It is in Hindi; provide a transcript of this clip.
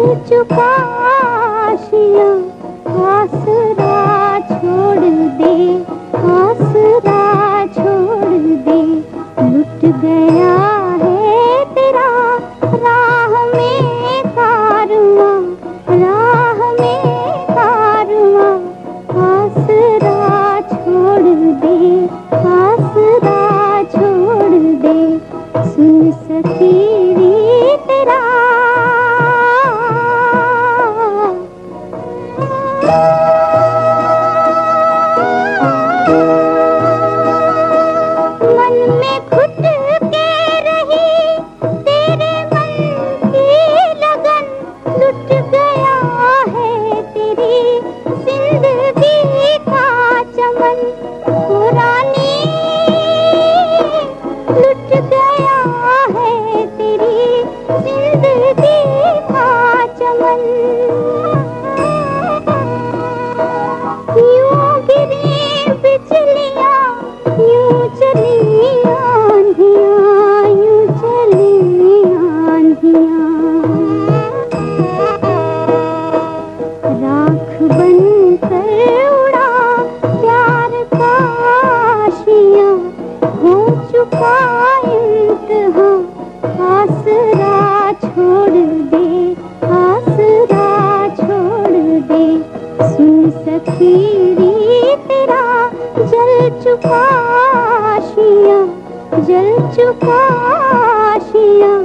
चुका Música Hiu. चुका आशिया जल चुका आशियाँ